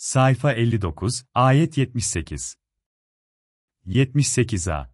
Sayfa 59, ayet 78. 78a.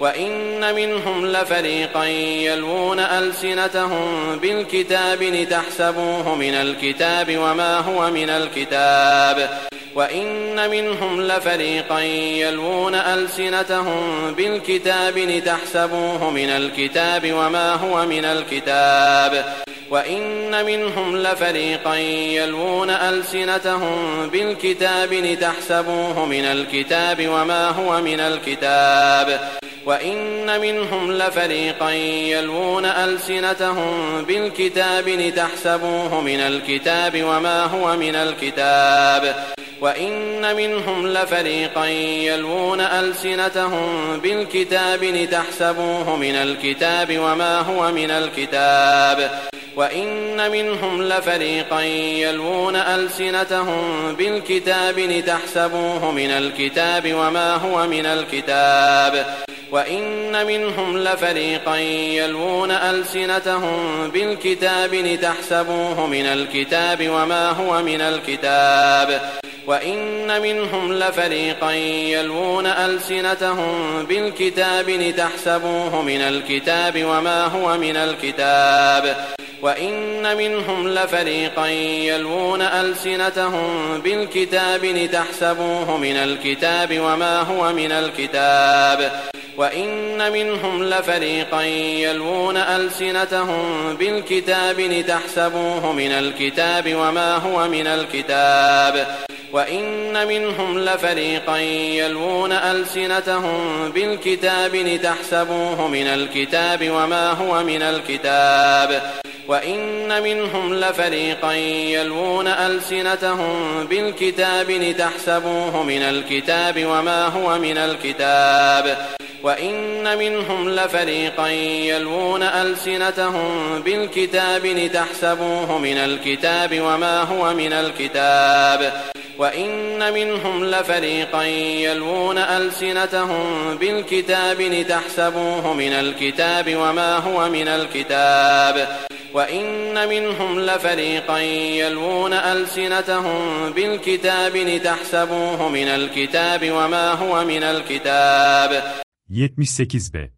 وإن منهم لفريقا يلوون ألسنتهم بالكتاب لتحسبوه من الكتاب وما هو من الكتاب وإن منهم لفريقا يلوون ألسنتهم بالكتاب لتحسبوه من الكتاب وما هو من الكتاب وإن منهم لفريقا يلوون ألسنتهم بالكتاب لتحسبوه من الكتاب وما هو من الكتاب وإن منهم لفريقا يلوون ألسنتهم بالكتاب لتحسبوه من الكتاب وما هو من الكتاب وإن منهم لفريقا يلوون ألسنتهم بالكتاب لتحسبوه من الكتاب وما هو من الكتاب وإن منهم لفريقا يلوون ألسنتهم بالكتاب لتحسبوه من الكتاب وما هو من الكتاب وإن منهم لفريقا يلوون ألسنتهم بالكتاب لتحسبوه من الكتاب وما هو من الكتاب وإن منهم لفريقا يلوون ألسنتهم بالكتاب لتحسبوه من الكتاب وما هو من الكتاب وإن منهم لفريقا يلوون ألسنتهم بالكتاب لتحسبوه من الكتاب وما هو من الكتاب وإن منهم لفريقا يلوون ألسنتهم بالكتاب لتحسبوه من الكتاب وما هو من الكتاب. وإن منهم لفريقا يلوون ألسنتهم بالكتاب لتحسبوه من الكتاب وما هو من الكتاب وإن منهم لفريقا يلوون ألسنتهم بالكتاب لتحسبوه من الكتاب وما هو من الكتاب وإن منهم لفريقا يلوون ألسنتهم بالكتاب لتحسبوه من الكتاب وما هو من الكتاب وإن منهم لفريقا يلوون ألسنتهم بالكتاب لتحسبوه من الكتاب وما هو من الكتاب وإن منهم لفريقا يلوون ألسنتهم بالكتاب لتحسبوه من الكتاب وما هو من الكتاب 78b.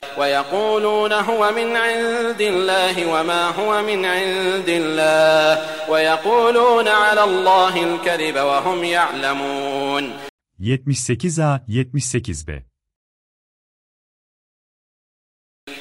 ويقولون هو من عند الله وما هو من عند الله. ويقولون على الله الكذب وهم يعلمون. 78A 78B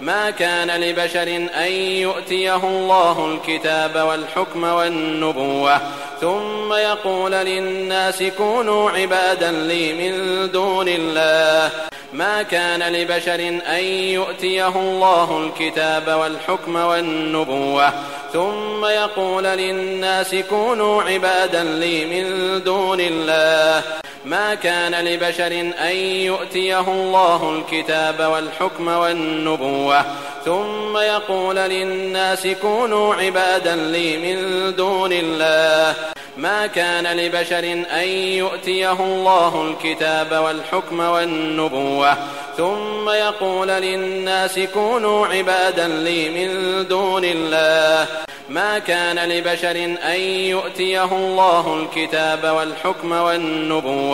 ما كان لبشر أن يؤتيه الله الكتاب والحكم والنبوة. ثم يقول للناس كونوا عبادا لي من دون الله. ما كان لبشر أن يؤتيه الله الكتاب والحكم والنبوة. ثم يقول للناس كونوا عبادا لي من دون الله. ما كان لبشر أن يؤتيه الله الكتاب والحكم والنبوة. ثم يقول للناس كونوا عبادا لي من دون الله. ما كان لبشر أن يؤتيه الله الكتاب والحكم والنبوة. ثم يقول للناس كونوا عبادا لي من دون الله. ما كان لبشر أن يؤتيه الله الكتاب والحكم والنبوة.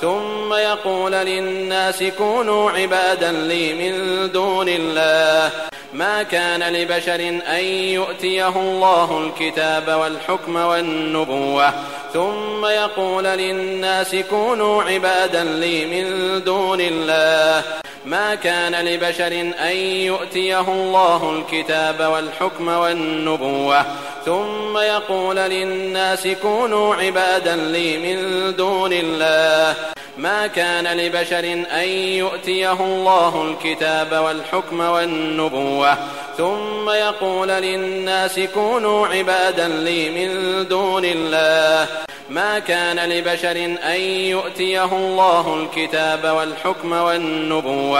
ثم يقول للناس كونوا عبادا لي من دون الله. ما كان لبشر أن يؤتيه الله الكتاب والحكم والنبوة. ثم يقول للناس كونوا عبادا لي من دون الله. ما كان لبشر أن يؤتيه الله الكتاب والحكم والنبوة. ثم يقول للناس كونوا عبادا لي من دون الله. ما كان لبشر أن يؤتيه الله الكتاب والحكم والنبوة. ثم يقول للناس كونوا عبادا لي من دون الله. ما كان لبشر أن يؤتيه الله الكتاب والحكم والنبوة.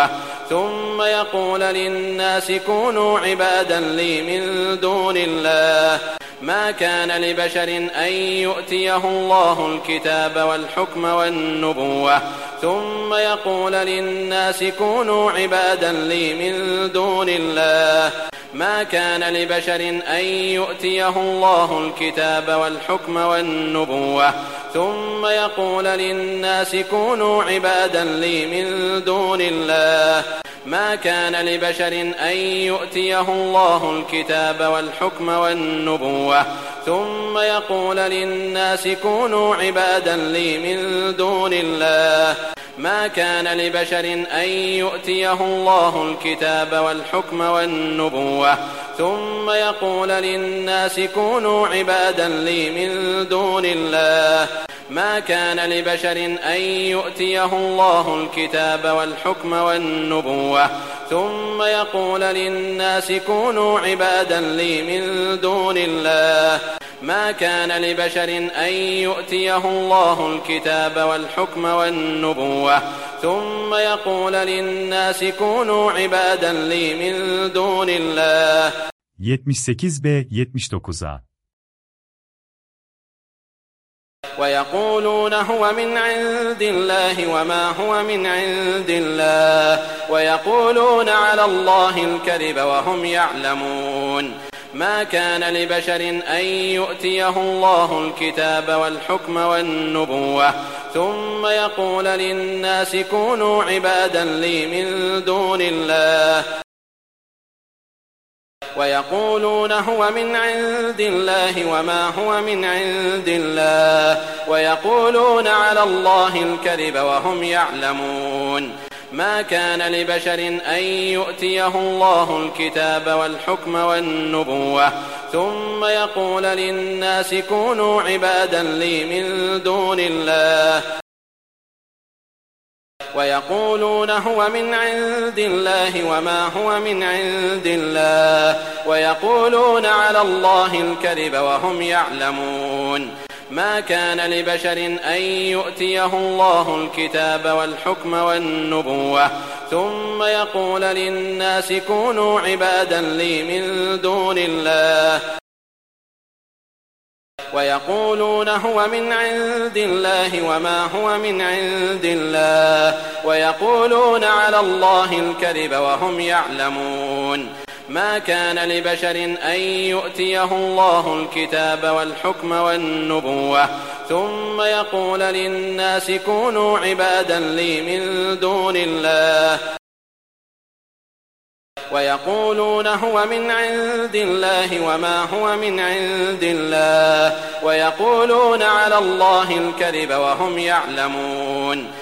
ثم يقول للناس كونوا عبادا لي من دون الله. ما كان لبشر أن يؤتيه الله الكتاب والحكم والنبوة. ثم يقول للناس كونوا عبادا لي من دون الله. ما كان لبشر أن يؤتيه الله الكتاب والحكم والنبوة. ثم يقول للناس كونوا عبادا لي من دون الله. ما كان لبشر أن يؤتيه الله الكتاب والحكم والنبوة. ثم يقول للناس كونوا عبادا لي من دون الله. ما كان لبشر أن يؤتيه الله الكتاب والحكم والنبوة. ثم يقول للناس كونوا عبادا لي من دون الله. ما كان لبشر أن يؤتيه الله الكتاب والحكم والنبوة. ثم يقول للناس كونوا عبادا لي من دون الله. ما كان لبشر أن يؤتيه الله الكتاب والحكم والنبوة. ثم يقول للناس كونوا عبادا لي من دون الله. 78b 79a ويقولون هو من عند الله وما هو من عند الله. ويقولون على الله الكذب وهم يعلمون. ما كان لبشر أن يؤتيه الله الكتاب والحكم والنبوة. ثم يقول للناس كونوا عبادا لي من دون الله. ويقولون هو من عند الله وما هو من عند الله. ويقولون على الله الكذب وهم يعلمون. ما كان لبشر أن يؤتيه الله الكتاب والحكم والنبوة. ثم يقول للناس كونوا عبادا لي من دون الله. ويقولون هو من عند الله وما هو من عند الله. ويقولون على الله الكذب وهم يعلمون. ما كان لبشر أن يؤتيه الله الكتاب والحكم والنبوة. ثم يقول للناس كونوا عبادا لي من دون الله. ويقولون هو من عند الله وما هو من عند الله. ويقولون على الله الكذب وهم يعلمون. ما كان لبشر أن يؤتيه الله الكتاب والحكم والنبوة. ثم يقول للناس كونوا عبادا لي من دون الله. ويقولون هو من عند الله وما هو من عند الله. ويقولون على الله الكذب وهم يعلمون.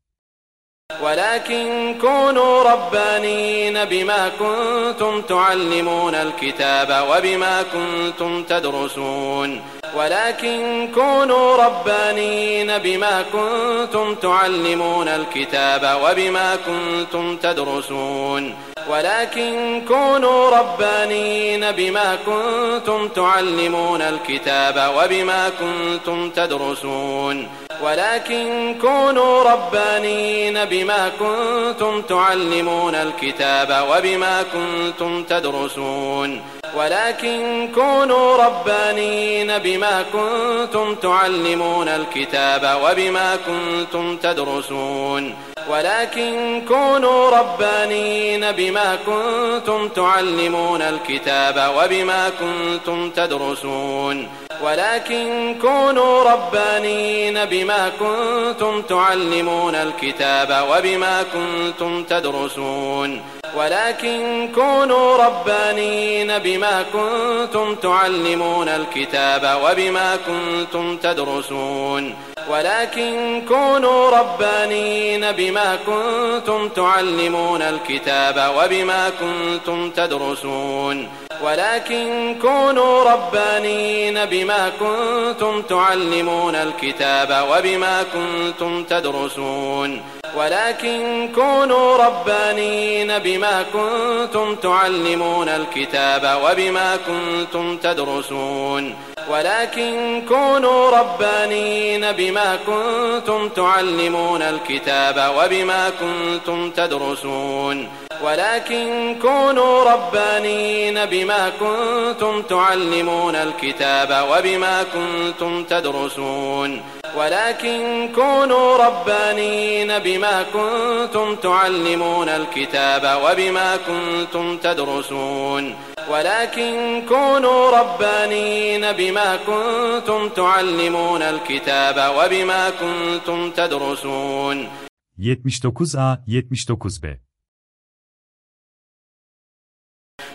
ولكن كونوا ربانين بما كنتم تعلمون الكتاب وبما كنتم تدرسون. ولكن كونوا ربانين بما كنتم تعلمون الكتاب وبما كنتم تدرسون. ولكن كونوا ربانين بما كنتم تعلمون الكتاب وبما كنتم تدرسون. ولكن كونوا ربانين بما كنتم تعلمون الكتاب وبما كنتم تدرسون. ولكن كونوا ربانين بما كنتم تعلمون الكتاب وبما كنتم تدرسون. ولكن كونوا ربانين بما كنتم تعلمون الكتاب وبما كنتم تدرسون. ولكن كونوا ربانين بما كنتم تعلمون الكتاب وبما كنتم تدرسون. ولكن كونوا ربانين بما كنتم تعلمون الكتاب وبما كنتم تدرسون. ولكن كونوا ربانين بما كنتم تعلمون الكتاب وبما كنتم تدرسون. ولكن كونوا ربانين بما كنتم تعلمون الكتاب وبما كنتم تدرسون. ولكن كونوا ربانين بما كنتم تعلمون الكتاب وبما كنتم تدرسون. ولكن كونوا ربانين بما كنتم تعلمون الكتاب وبما كنتم تدرسون. ولكن كونوا ربانين بما كنتم تعلمون الكتاب وبما كنتم تدرسون. ولكن كونوا ربانين بما كنتم تعلمون الكتاب وبما كنتم تدرسون. ولكن كونوا ربانين بما كنتم تعلمون الكتاب وبما كنتم تدرسون. 79A 79B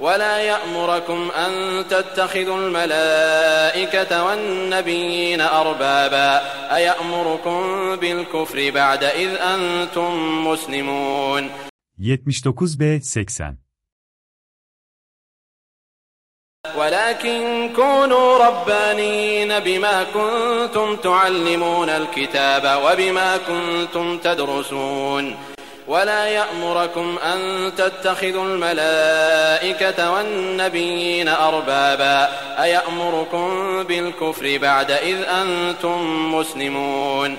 ولا يأمركم أن تتخذوا الملائكة والنبيين أربابا أيأمركم بالكفر بعد إذ أنتم مسلمون؟ 79b 80 ولكن كونوا ربانين بما كنتم تعلمون الكتاب وبما كنتم تدرسون. ولا يأمركم أن تتخذوا الملائكة والنبيين أربابا أيأمركم بالكفر بعد إذ أنتم مسلمون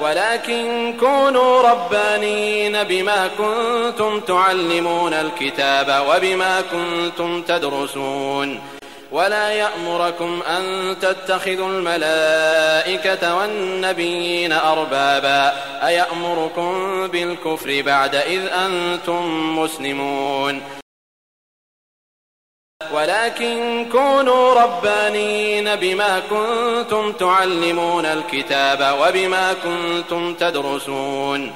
ولكن كونوا ربانين بما كنتم تعلمون الكتاب وبما كنتم تدرسون ولا يأمركم أن تتخذوا الملائكة والنبيين أربابا أيأمركم بالكفر بعد إذ أنتم مسلمون ولكن كونوا ربانين بما كنتم تعلمون الكتاب وبما كنتم تدرسون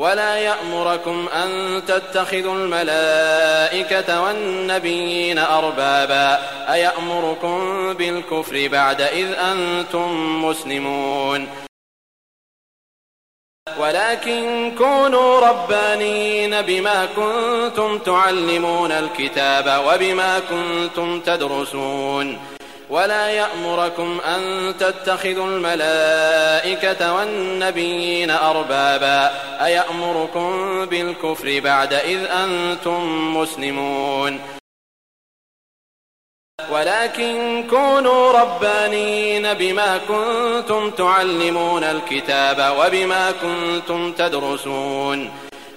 ولا يأمركم أن تتخذوا الملائكة والنبيين أربابا أيأمركم بالكفر بعد إذ أنتم مسلمون ولكن كونوا ربانين بما كنتم تعلمون الكتاب وبما كنتم تدرسون ولا يأمركم أن تتخذوا الملائكة والنبيين أربابا أيأمركم بالكفر بعد إذ أنتم مسلمون ولكن كونوا ربانين بما كنتم تعلمون الكتاب وبما كنتم تدرسون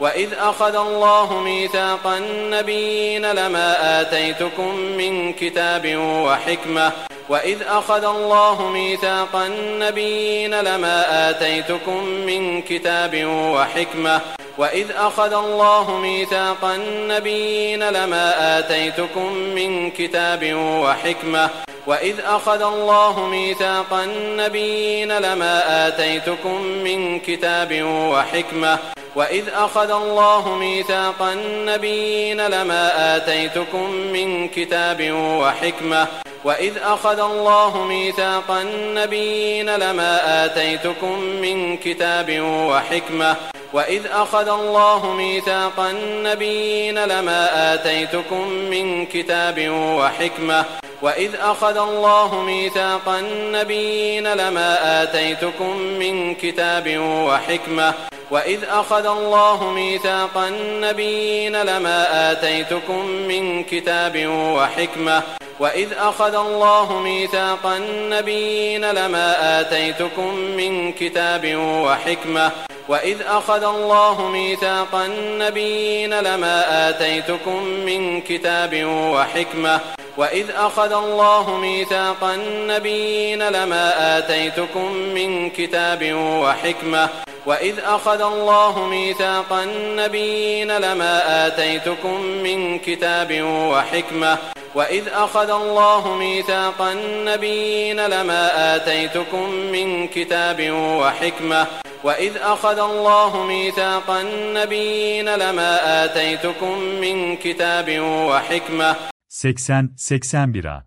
وإذ أخذ الله ميثاق النبيين لما آتيتكم من كتاب وحكمة وإذ أخذ الله ميثاق النبيين لما آتيتكم من كتاب وحكمة وإذ أخذ الله ميثاق النبيين لما آتيتكم من كتاب وحكمة وإذ أخذ الله ميثاق النبيين لما آتيتكم من كتاب وحكمة وإذ أخذ الله ميثاق النبيين لما آتيتكم من كتاب وحكمة وإذ أخذ الله ميثاق النبيين لما آتيتكم من كتاب وحكمة وإذ أخذ الله ميثاق النبيين لما آتيتكم من كتاب وحكمة وإذ أخذ الله ميثاق النبيين لما آتيتكم من كتاب وحكمة وإذ أخذ الله ميثاق النبيين لما آتيتكم من كتاب وحكمة وإذ أخذ الله ميثاق النبيين لما آتيتكم من كتاب وحكمة وإذ أخذ الله ميثاق النبيين لما آتيتكم من كتاب وحكمة وإذ أخذ الله ميثاق النبيين لما آتيتكم من كتاب وحكمة وإذ أخذ الله ميثاق النبيين لما آتيتكم من كتاب وحكمة وإذ أخذ الله ميثاق النبيين لما آتيتكم من كتاب وحكمة وإذ أخذ الله ميثاق النبيين لما آتيتكم من كتاب وحكمة 80 81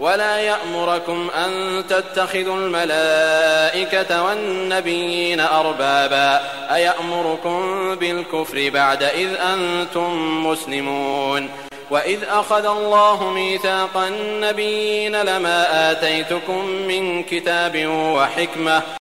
ولا يأمركم أن تتخذوا الملائكة والنبيين أربابا أيأمركم بالكفر بعد إذ أنتم مسلمون وإذ أخذ الله ميثاق النبيين لما آتيتكم من كتاب وحكمة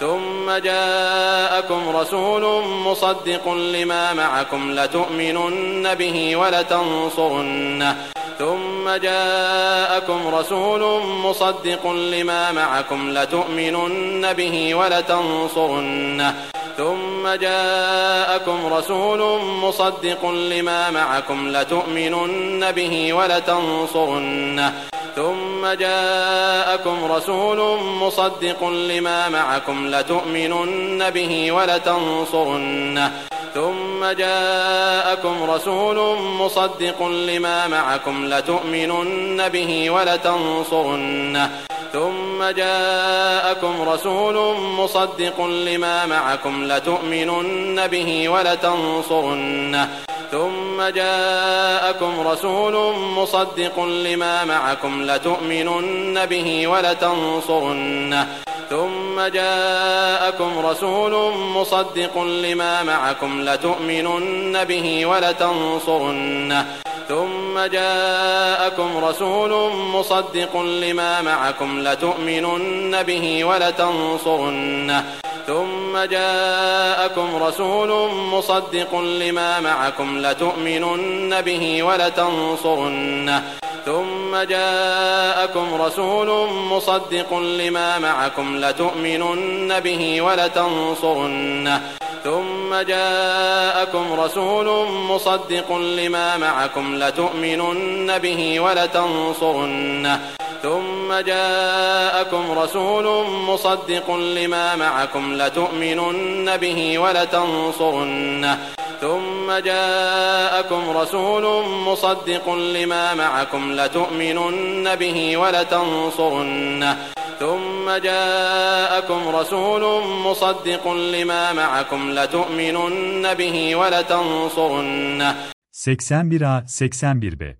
ثم جاءكم رسول مصدق لما معكم لتؤمنن به ولتنصرنه. ثم جاءكم رسول مصدق لما معكم لتؤمنن به ولتنصرنه. ثم جاءكم رسول مصدق لما معكم لتؤمنن به ولتنصرنه. ثم جاءكم رسول مصدق لما معكم لتؤمنن به ولتنصرنه. ثم جاءكم رسول مصدق لما معكم لتؤمنن به ولتنصرنه. ثم جاءكم رسول مصدق لما معكم لتؤمنن به ولتنصرنه. ثم جاءكم رسول مصدق لما معكم لتؤمنن به ولتنصرنه. ثم جاءكم رسول مصدق لما معكم لتؤمنن به ولتنصرنه. ثم جاءكم رسول مصدق لما معكم لتؤمنن به ولتنصرنه. ثم جاءكم رسول مصدق لما معكم لتؤمنن به ولتنصرنه. ثم جاءكم رسول مصدق لما معكم لتؤمنن به ولتنصرنه. ثم جاءكم رسول مصدق لما معكم لتؤمنن به ولتنصرنه. ثم جاءكم رسول مصدق لما معكم لتؤمنن به ولتنصرنه. ثم جاءكم رسول مصدق لما معكم لتؤمنن به ولتنصرنه. ثم جاءكم رسول مصدق لما معكم لتؤمنن به ولتنصرنه. 81a 81b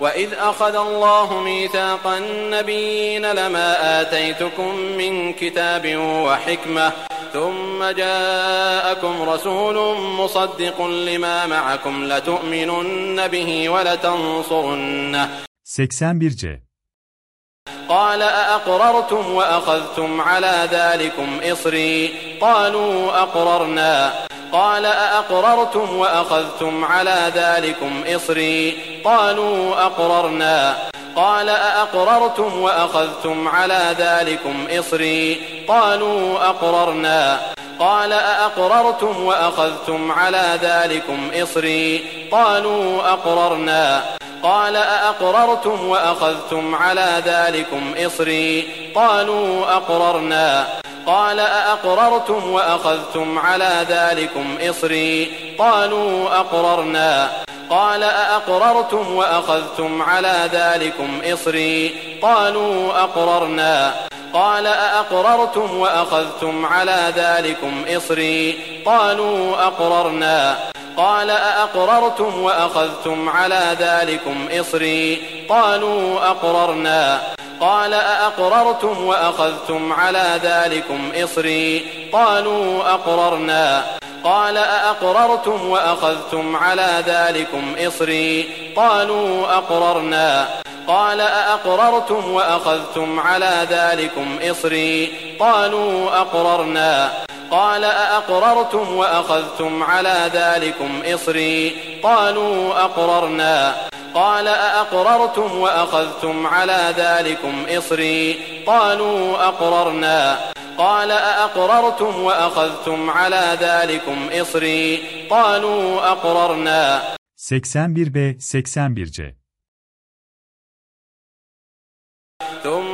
وإذ أخذ الله ميثاق النبيين لما آتيتكم من كتاب وحكمة ثم جاءكم رسول مصدق لما معكم لتؤمنن به ولتنصرنه 81c قال أأقررتم وأخذتم على ذلكم إصري قالوا أقررنا قال أأقررتم وأخذتم على ذلكم إصري؟ قالوا أقررنا. قال أأقررتم وأخذتم على ذلكم إصري؟ قالوا أقررنا. قال أأقررتم وأخذتم على ذلكم إصري؟ قالوا أقررنا. قال أأقررتم وأخذتم على ذلكم إصري؟ قالوا أقررنا. قال أأقررتم وأخذتم على ذلكم إصري؟ قالوا أقررنا. قال أأقررتم وأخذتم على ذلكم إصري؟ قالوا أقررنا. قال أأقررتم وأخذتم على ذلكم إصري؟ قالوا أقررنا. قال أأقررتم وأخذتم على ذلكم إصري؟ قالوا أقررنا. قال أأقررتم وأخذتم على ذلكم إصري؟ قالوا أقررنا. قال أأقررتم وأخذتم على ذلكم إصري؟ قالوا أقررنا. قال أأقررتم وأخذتم على ذلكم إصري؟ قالوا أقررنا. قال أأقررتم وأخذتم على ذلكم إصري؟ قالوا أقررنا. قال أأقررتم وأخذتم على ذلكم إصري؟ قالوا أقررنا. قال أأقررتم وأخذتم على ذلكم إصري؟ قالوا أقررنا. 81B 81C ثم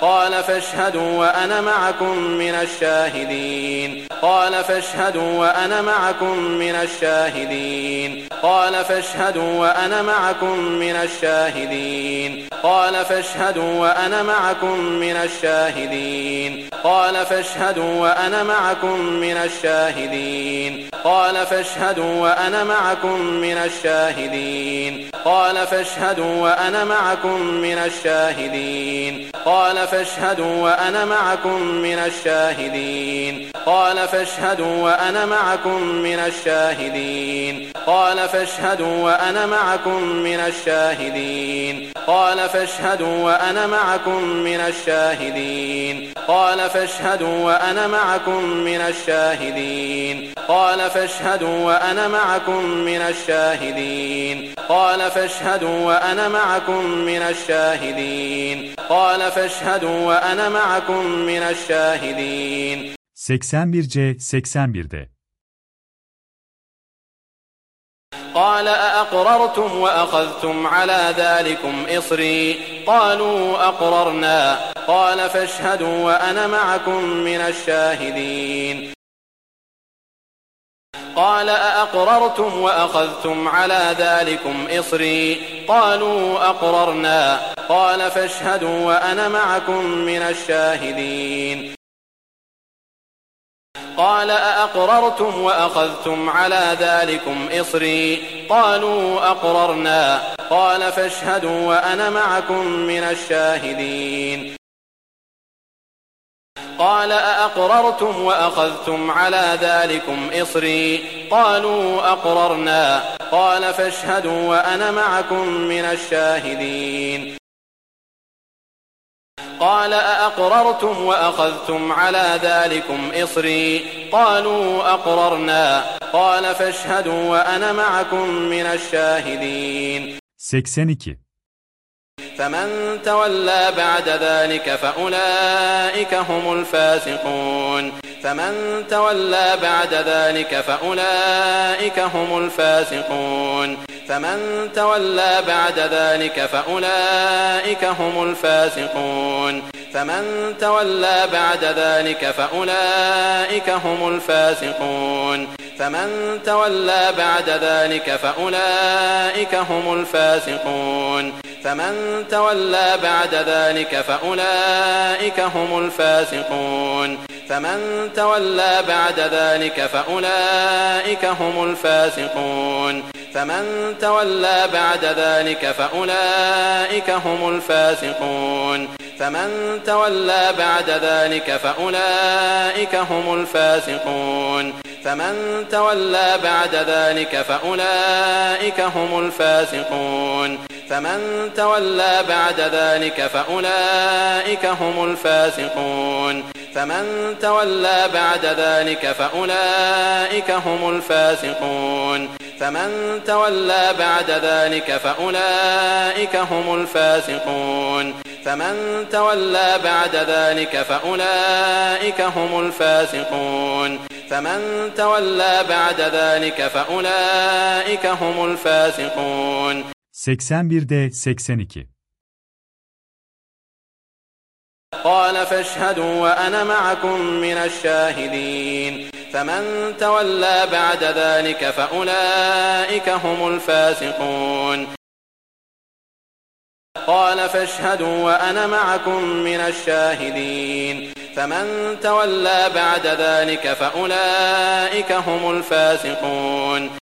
قال فاشهدوا وأنا معكم من الشاهدين. قال فاشهدوا وأنا معكم من الشاهدين. قال فاشهدوا وأنا معكم من الشاهدين. قال فاشهدوا وأنا معكم من الشاهدين. قال فاشهدوا وأنا معكم من الشاهدين. قال فاشهدوا وأنا معكم من الشاهدين. قال فاشهدوا وأنا معكم من الشاهدين. قال فاشهدوا وأنا معكم من الشاهدين. قال فاشهدوا وأنا معكم من الشاهدين. قال فاشهدوا وأنا معكم من الشاهدين. قال فاشهدوا وأنا معكم من الشاهدين. قال فاشهدوا وأنا معكم من الشاهدين. قال فاشهدوا وأنا معكم من الشاهدين. قال فاشهدوا وأنا معكم من الشاهدين. قال فاشهدوا وأنا معكم من الشاهدين. 81C 81D قال أأقررتم وأخذتم على ذلكم إصري؟ قالوا أقررنا. قال فاشهدوا وأنا معكم من الشاهدين. قال أأقررتم وأخذتم على ذلكم إصري؟ قالوا أقررنا. قال فاشهدوا وأنا معكم من الشاهدين. قال أأقررتم وأخذتم على ذلكم إصري؟ قالوا أقررنا. قال فاشهدوا وأنا معكم من الشاهدين. قال أأقررتم وأخذتم على ذلكم إصري؟ قالوا أقررنا. قال فاشهدوا وأنا معكم من الشاهدين. قال أأقررتم وأخذتم على ذلكم إصري؟ قالوا أقررنا. قال فاشهدوا وأنا معكم من الشاهدين. 82 فمن تولى بعد ذلك فأولئك هم الفاسقون. فمن تولى بعد ذلك فأولئك هم الفاسقون. فمن تولى بعد ذلك فأولئك هم الفاسقون. فمن تولى بعد ذلك فأولئك هم الفاسقون. فمن تولى بعد ذلك فأولئك هم الفاسقون. فمن تولى بعد ذلك فأولئك هم الفاسقون. فمن تولى بعد ذلك فأولئك هم الفاسقون. فمن تولى بعد ذلك فأولئك هم الفاسقون. فمن تولى بعد ذلك فأولئك هم الفاسقون. فمن تولى بعد ذلك فأولئك هم الفاسقون. فمن تولى بعد ذلك فأولئك هم الفاسقون. فمن تولى بعد ذلك فأولئك هم الفاسقون. فمن تولى بعد ذلك فأولئك هم الفاسقون. فمن تولى بعد ذلك فأولئك هم الفاسقون. فمن تولى بعد ذلك فأولئك هم الفاسقون. 81'de 82 قال فاشهدوا وأنا معكم من الشاهدين. فمن تولى بعد ذلك فأولئك هم الفاسقون. قال فاشهدوا وأنا معكم من الشاهدين. فمن تولى بعد ذلك فأولئك هم الفاسقون.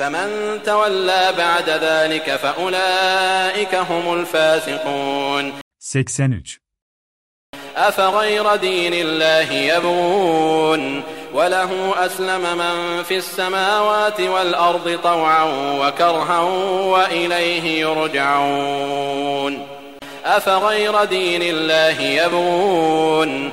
فمن تولى بعد ذلك فأولئك هم الفاسقون. 83 أفغير دين الله يبغون؟ وله أسلم من في السماوات والأرض طوعا وكرها وإليه يرجعون. أفغير دين الله يبغون؟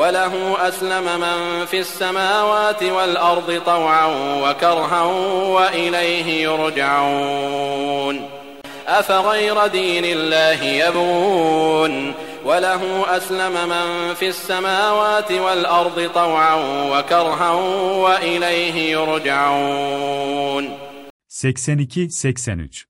وله أسلم من في السماوات والأرض طوعا وكرها وإليه يرجعون. أفغير دين الله يبغون؟ وله أسلم من في السماوات والأرض طوعا وكرها وإليه يرجعون. 82-83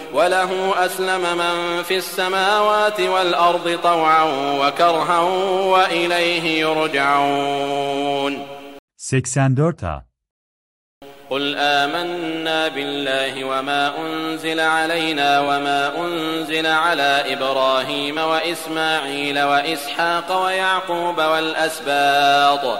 وله أسلم من في السماوات والأرض طوعا وكرها وإليه يرجعون. 84A قل آمنا بالله وما أنزل علينا وما أنزل على إبراهيم وإسماعيل وإسحاق ويعقوب والأسباط.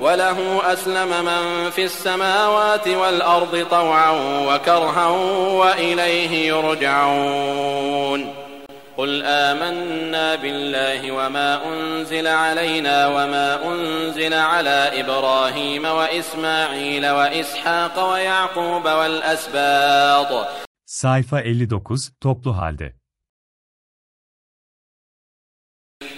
وله أسلم من في السماوات والأرض طوعا وكرها وإليه يرجعون. قل آمنا بالله وما أنزل علينا وما أنزل على إبراهيم وإسماعيل وإسحاق ويعقوب والأسباط. Sayfa 59 toplu halde.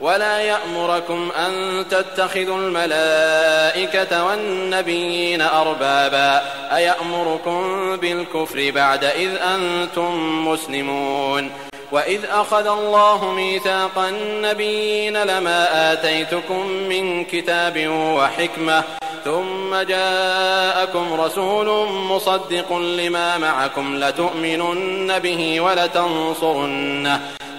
ولا يأمركم أن تتخذوا الملائكة والنبيين أربابا أيأمركم بالكفر بعد إذ أنتم مسلمون وإذ أخذ الله ميثاق النبيين لما آتيتكم من كتاب وحكمة ثم جاءكم رسول مصدق لما معكم لتؤمنن به ولتنصرنه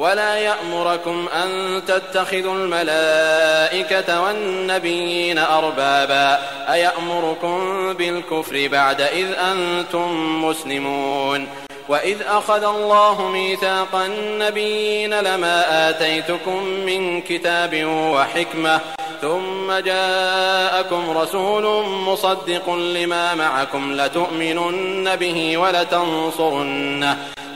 ولا يأمركم أن تتخذوا الملائكة والنبيين أربابا أيأمركم بالكفر بعد إذ أنتم مسلمون وإذ أخذ الله ميثاق النبيين لما آتيتكم من كتاب وحكمة ثم جاءكم رسول مصدق لما معكم لتؤمنن به ولتنصرنه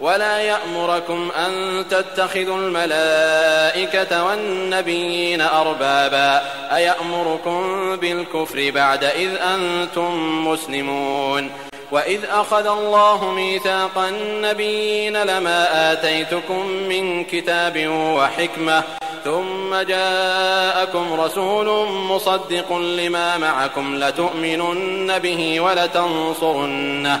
ولا يأمركم أن تتخذوا الملائكة والنبيين أربابا أيأمركم بالكفر بعد إذ أنتم مسلمون وإذ أخذ الله ميثاق النبيين لما آتيتكم من كتاب وحكمة ثم جاءكم رسول مصدق لما معكم لتؤمنن به ولتنصرنه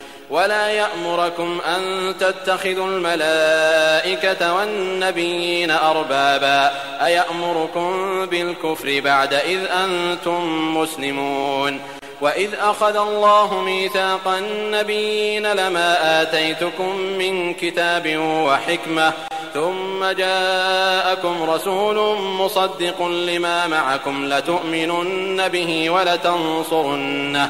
ولا يأمركم أن تتخذوا الملائكة والنبيين أربابا أيأمركم بالكفر بعد إذ أنتم مسلمون وإذ أخذ الله ميثاق النبيين لما آتيتكم من كتاب وحكمة ثم جاءكم رسول مصدق لما معكم لتؤمنن به ولتنصرنه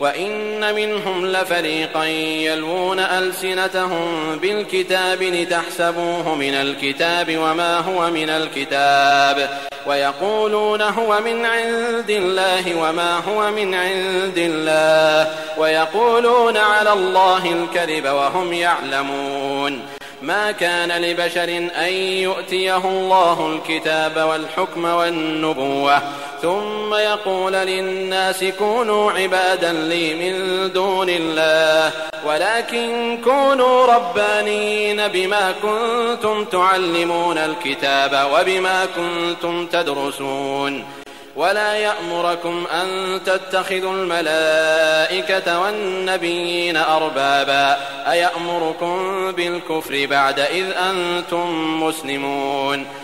وإن منهم لفريقا يلوون ألسنتهم بالكتاب لتحسبوه من الكتاب وما هو من الكتاب ويقولون هو من عند الله وما هو من عند الله ويقولون على الله الكذب وهم يعلمون ما كان لبشر أن يؤتيه الله الكتاب والحكم والنبوة ثم يقول للناس كونوا عبادا لي من دون الله ولكن كونوا ربانين بما كنتم تعلمون الكتاب وبما كنتم تدرسون. ولا يأمركم أن تتخذوا الملائكة والنبيين أربابا أيأمركم بالكفر بعد إذ أنتم مسلمون؟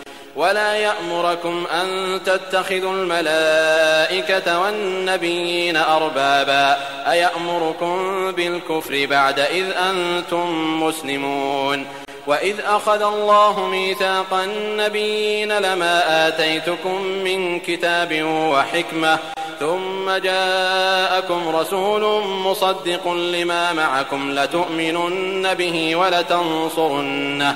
ولا يأمركم أن تتخذوا الملائكة والنبيين أربابا أيأمركم بالكفر بعد إذ أنتم مسلمون وإذ أخذ الله ميثاق النبيين لما آتيتكم من كتاب وحكمة ثم جاءكم رسول مصدق لما معكم لتؤمنن به ولتنصرنه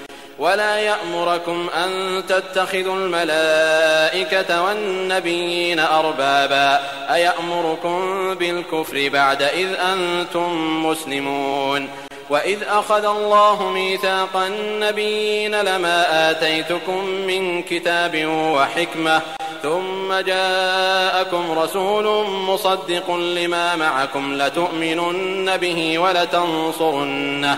ولا يأمركم أن تتخذوا الملائكة والنبيين أربابا أيأمركم بالكفر بعد إذ أنتم مسلمون وإذ أخذ الله ميثاق النبيين لما آتيتكم من كتاب وحكمة ثم جاءكم رسول مصدق لما معكم لتؤمنن به ولتنصرنه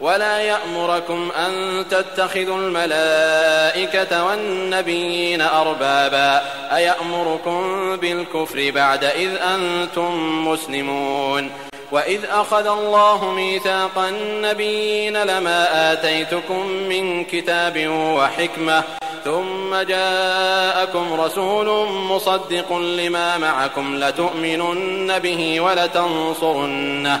ولا يأمركم أن تتخذوا الملائكة والنبيين أربابا أيأمركم بالكفر بعد إذ أنتم مسلمون وإذ أخذ الله ميثاق النبيين لما آتيتكم من كتاب وحكمة ثم جاءكم رسول مصدق لما معكم لتؤمنن به ولتنصرنه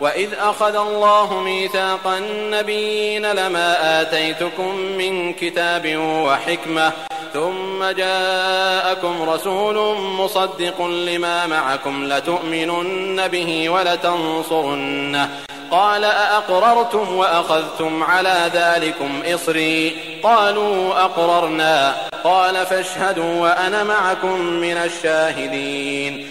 وإذ أخذ الله ميثاق النبيين لما آتيتكم من كتاب وحكمة ثم جاءكم رسول مصدق لما معكم لتؤمنن به ولتنصرنه قال أأقررتم وأخذتم على ذلكم إصري قالوا أقررنا قال فاشهدوا وأنا معكم من الشاهدين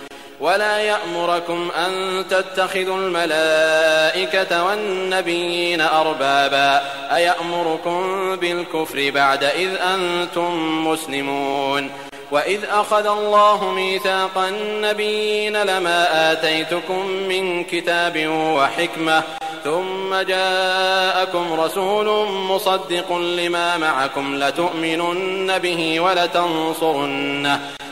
ولا يأمركم أن تتخذوا الملائكة والنبيين أربابا أيأمركم بالكفر بعد إذ أنتم مسلمون وإذ أخذ الله ميثاق النبيين لما آتيتكم من كتاب وحكمة ثم جاءكم رسول مصدق لما معكم لتؤمنن به ولتنصرنه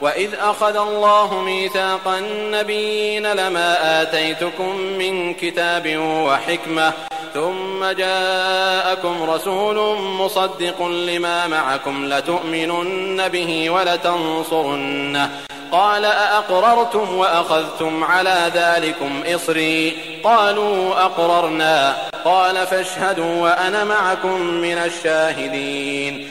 وإذ أخذ الله ميثاق النبيين لما آتيتكم من كتاب وحكمة ثم جاءكم رسول مصدق لما معكم لتؤمنن به ولتنصرنه قال أأقررتم وأخذتم على ذلكم إصري قالوا أقررنا قال فاشهدوا وأنا معكم من الشاهدين